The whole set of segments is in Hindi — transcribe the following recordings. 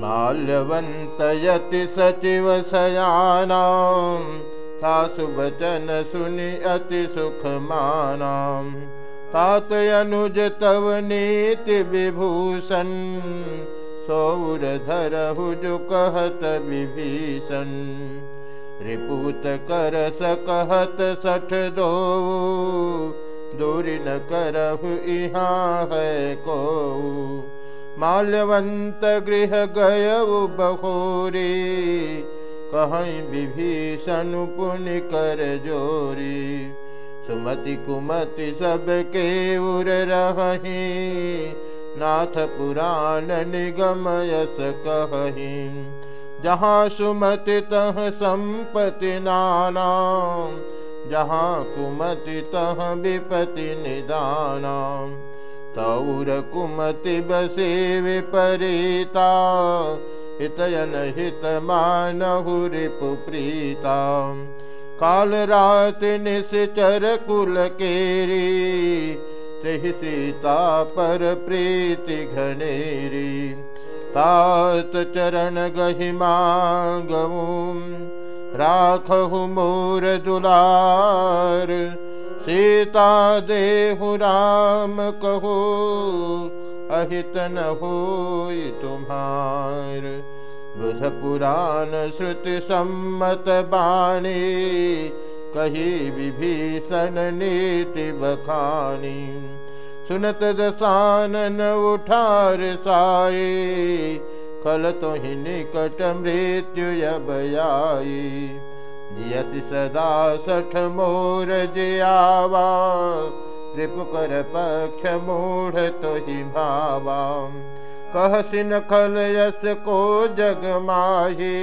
माल्यवन्तयति सचिव सयानां था सुवचन सुनि अति सुख मानां तात अनुज तव नीति विभूषण सौर धरहु जो कहत विभीषण रिपुत कर सकहत सठ दो दूरी न करहु इहाँ है को माल्यवंत गृह गय बहोरी, कहीं विभीषण पुण्य कर जोरी। सुमति कुमति सब के उर रही, नाथ पुराण निगम यस कही। जहाँ सुमति तह संपति नाना, जहाँ कुमति तह विपति निदाना। तौर कुमति बसे विपरीता हितयन हित मानहु रिपु प्रीता काल रात निश्चर कुल केरी तहि सीता पर प्रीति घनेरी तात चरण गहि मांगू राखहु मोर दुलार सीता देहु राम कहो अहित न हो तुम्हार। बुध पुराण श्रुति सम्मत बाणी कही विभीषण नीति बखानी। सुनत दसानन उठार साए कल तो ही निकट मृत्यु अब आई यसी सदा सठ मोर जियावा, त्रिपुकर पक्ष मूढ़ तो ही भावा। कह सिन खल यस को जग माही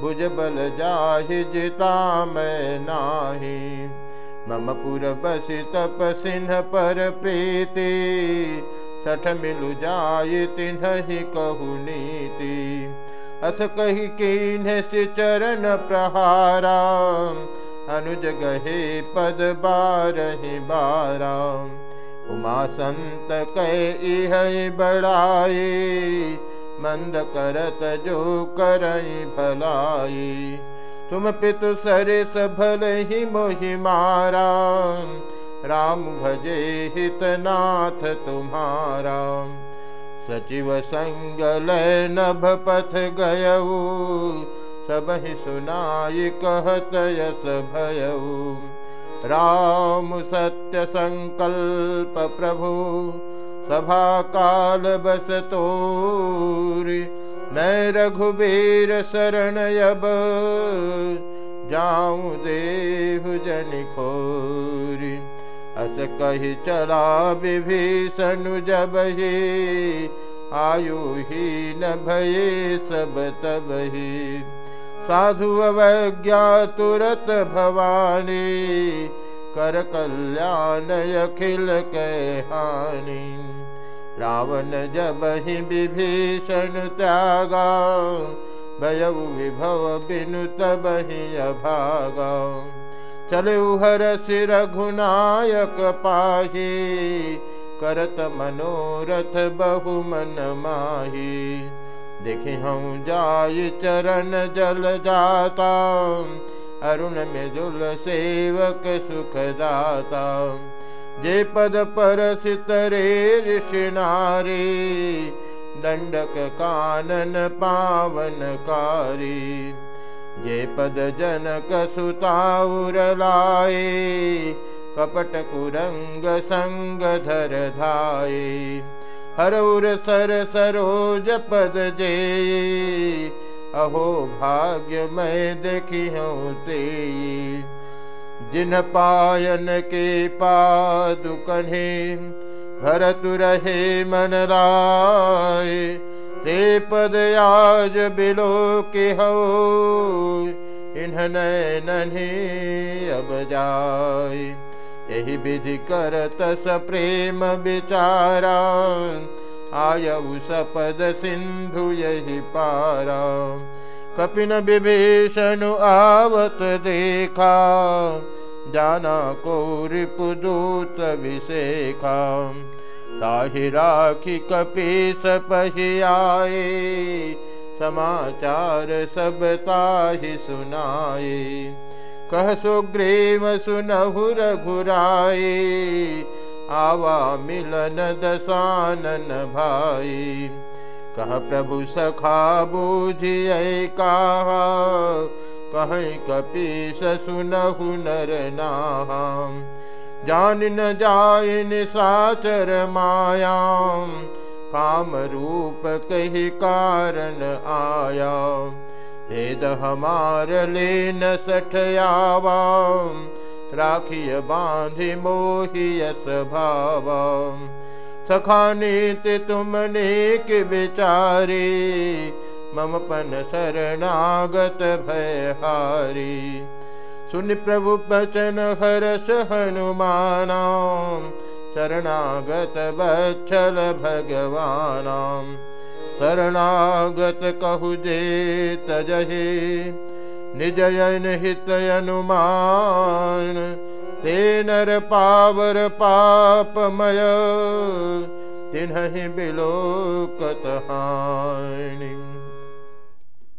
भुज बल जाहि जिता मैं नाही। मम पुर बसि तप सिन्ह पर प्रीति सठ मिलु जाय तिन्ह ही कहु नीति। अस कही कीन्ह से चरण प्रहारा। अनुज गहे पद बारहि बारा। उमा संत कह बड़ाई। मंद करत जो भलाई। तुम पितु सरिस भल ही मोहि मारा राम भजे हित नाथ तुम्हारा। सचिव संग नभ पथ गयऊ, सब ही सुनाई कहत यस भयऊ। राम सत्य संकल्प प्रभु सभा काल बस तोरी मैं रघुबीर शरण अब, जाऊँ देहु जन खोरी अस कही चला विभीषण जब ही, आयु ही न भये सब तब ही। साधु अवज्ञा तुरत भवानी, कर कल्याण अखिल हानि। रावण जब ही विभीषण त्यागा भय विभव बिनु तब ही अभागा। चले हर सिर घुनायक पाही, करत मनोरथ बहु मन माही। देखे हम जाय चरण जल जाता, अरुण मृदुल सेवक सुखदाता। जे पद पर सितरे ऋषि नारी, दंडक कानन पावनकारी जे पद जनक सुताउर लाए कपट कुरंग संग धर धाये हर हरउर सर सरोज पद जे, अहो भाग्य मैं देखी हूँ ते। जिन पायन के पादुकन्हे, भरत रहे मन राय ते पद आज बिलो के हो इन्हन नन्ही अब जाय यही विधि करत स प्रेम विचारा आयु सपद सिंधु यही पारा। कपिन विभीषण आवत देखा, जाना को रिपुदूत विशेखा। ताहि राखी कपीस पहियाए समाचार सब ताहि सुनाए कह सुग्रीव सुनहु रघुराए आवा मिलन दसानन भाई कह प्रभु सखा बूझिए कहा, कहीं कपीस सुनहु नर नाम जान न जाय निसाचर मायाम काम रूप कही कारण आया। वेद हमार ले न सठयावा राखिय बांधि मोहियस भावा। सखानीत तुमने के बेचारे मम पन शरणागत भयहारी सुन प्रभु बचन हर्ष हनुमाना शरणागत बच्छल भगवान शरणागत कहु जे तजहे निजयन हित अनुमान ते नर पावर पापमय तिन्ह बिलोकत हानि